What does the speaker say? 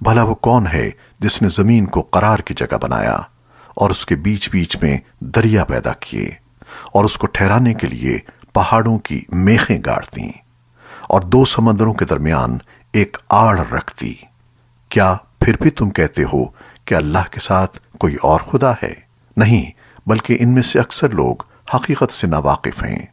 بھلا وہ کون ہے جس نے زمین کو قرار کی جگہ بنایا اور اس کے بیچ بیچ میں دریا پیدا کیے اور اس کو ٹھہرانے کے لیے پہاڑوں کی میخیں گاڑ دیں اور دو سمندروں کے درمیان ایک آڑ رکھ دی۔ کیا پھر بھی تم کہتے ہو کہ اللہ کے ساتھ کوئی اور خدا ہے؟ نہیں، بلکہ ان میں سے اکثر لوگ حقیقت سے ناواقف ہیں۔